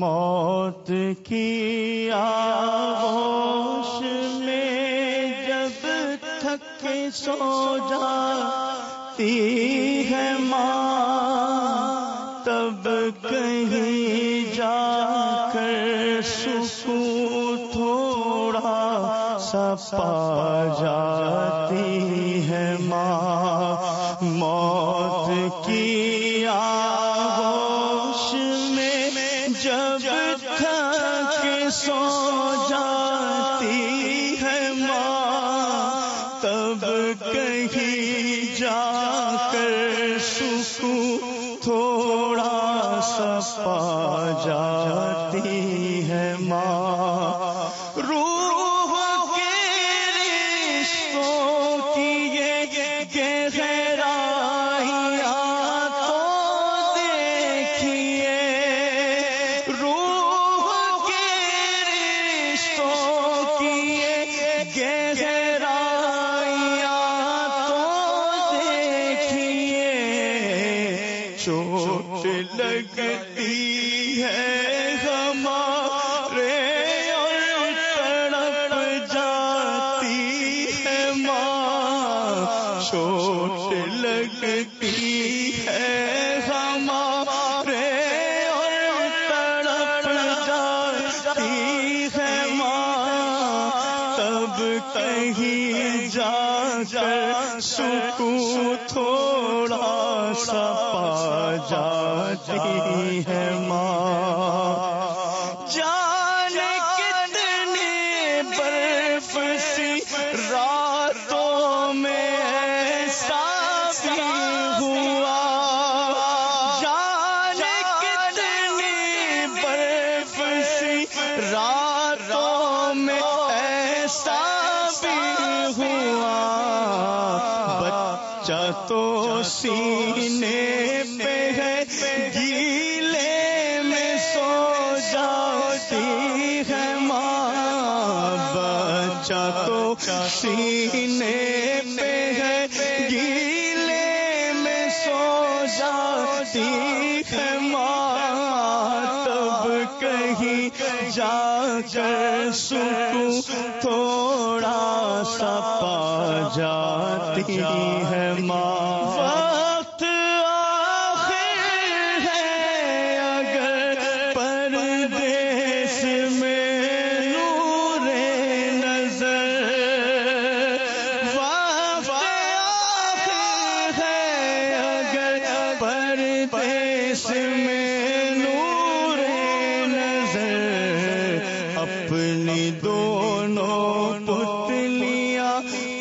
موت کی آغوش میں جب تھک سو جاتی ہے ماں، تب کہیں جا کر سکون تھوڑا سا پا جاتی ہے ماں۔ موت تھک سو جاتی ہے ماں، تب کہیں جا کر سکون تھوڑا سا پا جاتی ہے ماں۔ روح کے رشتوں کی یہ گہرائیاں چوٹ لگتی ہے ہمارے اور تڑپ جاتی ہے ماں چوٹ لگتی ہے۔ کہیں جا کر سکون تھوڑا سا پا جاتی ہے ماں۔ ایسا بھی ہوا۔ بچہ تو سینے پہ ہے، گیلے میں سو جاتی ہے ماں۔ بچہ تو سینے پہ ہے، گیلے میں سو جاتی جا کر سکون تھوڑا سا پا جاتی ہے ماں وقت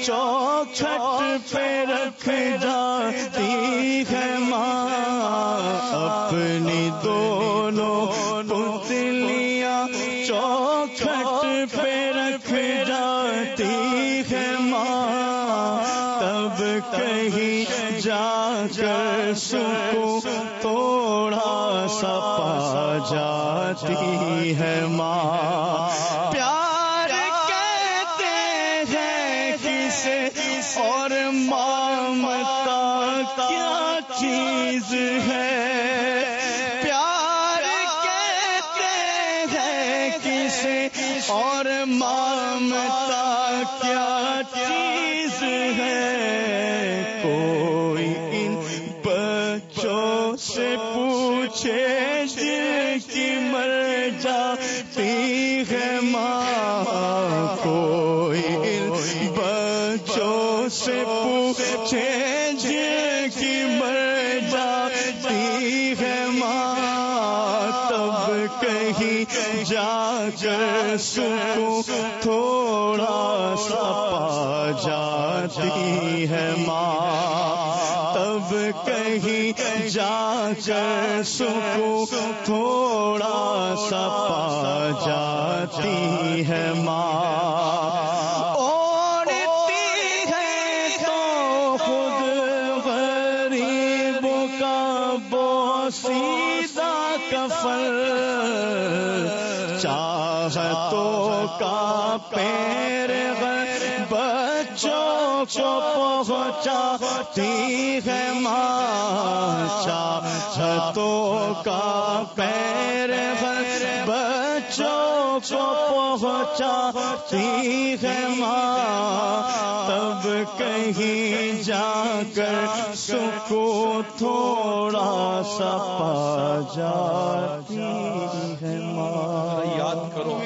چوکھٹ پہ رکھ جاتی ہے ماں، اپنی دونوں پتلیاں چوکھٹ پہ رکھ جاتی ہے ماں۔ تب کہیں جا کر سکون تھوڑا سا پا جاتی ہے ماں۔ پیار اور مامتا کیا چیز ہے؟ پیار کہتے ہیں کسے؟ اور مامتا کیا چیز ہے؟ کوئی ان بچوں سے پوچھے جن کی مر جاتی ہے ماں کوئی کی مر جاتی ہے ماں، تب کہیں جا کر سکون تھوڑا سا پا جاتی ہے ماں۔ تب کہیں جا کر سکون تھوڑا سا پا جاتی ہے ماں۔ بوسیدہ کفر چاہتوں کا پیر بچوں کو پہنچاتی ہے ماں چاہتوں کا پیر بچوں کو پہنچاتی ہے ماں، تب کہیں جا کر سکو تھوڑا سا پا جاتی ہے ماں۔ یاد کرو۔